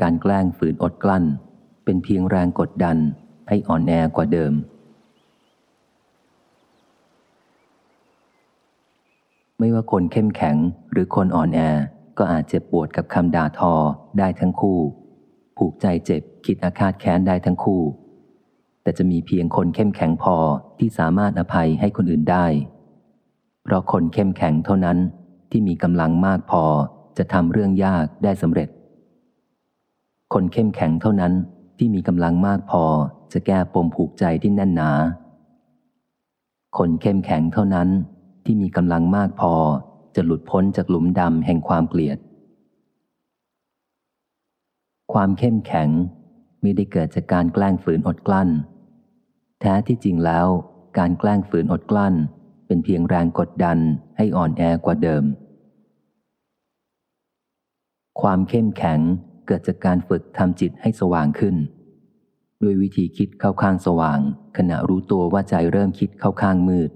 การแกล้งฝืนอดกลั้น เป็นเพียงแรงกดดันให้อ่อนแอกว่าเดิม ไม่ว่าคนเข้มแข็งหรือคนอ่อนแอก็อาจเจ็บปวดกับคำด่าทอได้ทั้งคู่ ผูกใจเจ็บคิดอาฆาตแค้นได้ทั้งคู่ แต่จะมีเพียงคนเข้มแข็งพอที่สามารถอภัยให้คนอื่นได้ เพราะคนเข้มแข็งเท่านั้นที่มีกำลังมากพอจะทำเรื่องยากได้สำเร็จ คนเข้มแข็งเท่านั้นที่มีกำลังมากพอจะแก้ปมผูกใจที่แน่นหนา คนเข้มแข็งเท่านั้นที่มีกำลังมากพอจะหลุดพ้นจากหลุมดำแห่งความเกลียด ความเข้มแข็งไม่ได้เกิดจากการแกล้งฝืนอดกลั้น แท้ที่จริงแล้วการแกล้งฝืนอดกลั้น เป็นเพียงแรงกดดันให้อ่อนแอกว่าเดิม ความเข้มแข็ง เกิดจากการฝึกทำจิตให้สว่างขึ้น ด้วยวิธีคิดเข้าข้างสว่าง ขณะรู้ตัวว่าใจเริ่มคิดเข้าข้างมืด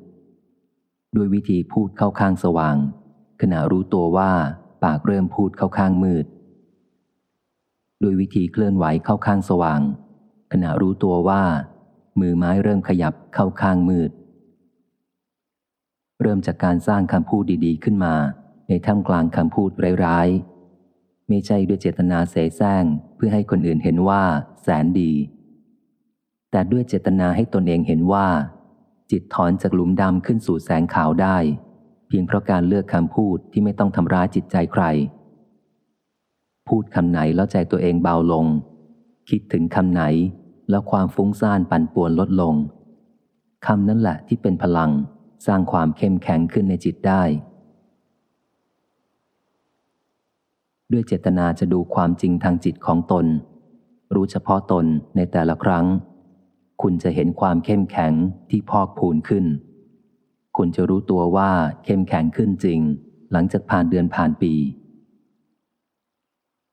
ด้วยวิธีพูดเข้าข้างสว่าง ขณะรู้ตัวว่าปากเริ่มพูดเข้าข้างมืด ด้วยวิธีเคลื่อนไหวเข้าข้างสว่าง ขณะรู้ตัวว่า มือไม้เริ่มขยับเข้าข้างมืด เริ่มจากการสร้างคำพูดดีๆ ขึ้นมา ในท่ามกลางคำพูดร้ายๆ ไม่ใช่ด้วยเจตนาเสแสร้งเพื่อให้คนอื่นเห็นว่า แสนดี แต่ด้วยเจตนาให้ตนเองเห็นว่า จิตถอนจากหลุมดำขึ้นสู่แสงขาวได้ เพียงเพราะการเลือกคำพูดที่ไม่ต้องทำร้ายจิตใจใคร พูดคำไหนแล้วใจตัวเองเบาลง คิดถึงคำไหนแล้วความฟุ้งซ่านปั่นป่วนลดลงคำนั้นแหละที่เป็นพลังสร้างความเข้มแข็งขึ้นในจิตได้ ด้วยเจตนาจะดูความจริงทางจิตของตน รู้เฉพาะตนในแต่ละครั้ง คุณจะเห็นความเข้มแข็งที่พอกพูนขึ้น คุณจะรู้ตัวว่าเข้มแข็งขึ้นจริง หลังจากผ่านเดือนผ่านปี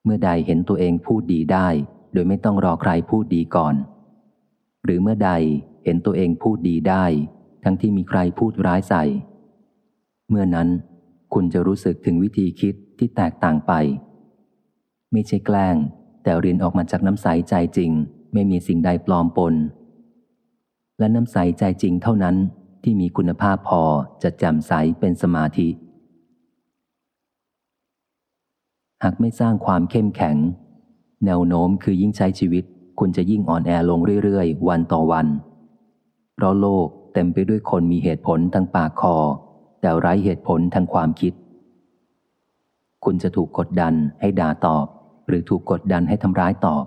เมื่อใดเห็นตัวเองพูดดีได้ โดยไม่ต้องรอใครพูดดีก่อน หรือเมื่อใดเห็นตัวเองพูดดีได้ ทั้งที่มีใครพูดร้ายใส่ เมื่อนั้นคุณจะรู้สึกถึงวิธีคิดที่แตกต่างไป ไม่ใช่แกล้ง แต่เรียนออกมาจากน้ำใสใจจริง ไม่มีสิ่งใดปลอมปน และน้ำใสใจจริงเท่านั้นที่มีคุณภาพพอจะแจ่มใสเป็นสมาธิ หากไม่สร้างความเข้มแข็ง แนวโน้มคือยิ่งใช้ชีวิต คุณจะยิ่งอ่อนแอลงเรื่อยๆ วันต่อวัน เพราะโลกเต็มไปด้วยคนมีเหตุผลทางปากคอ แต่ไร้เหตุผลทางความคิด คุณจะถูกกดดันให้ด่าตอบ หรือถูกกดดันให้ทำร้ายตอบ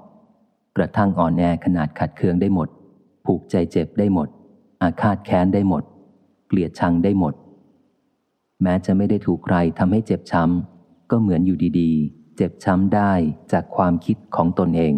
กระทั่งอ่อนแอขนาดขัดเคืองได้หมด ผูกใจเจ็บได้หมด อาฆาตแค้นได้หมด เกลียดชังได้หมด แม้จะไม่ได้ถูกใครทำให้เจ็บช้ำก็เหมือนอยู่ดีๆ เจ็บช้ำได้จากความคิดของตนเอง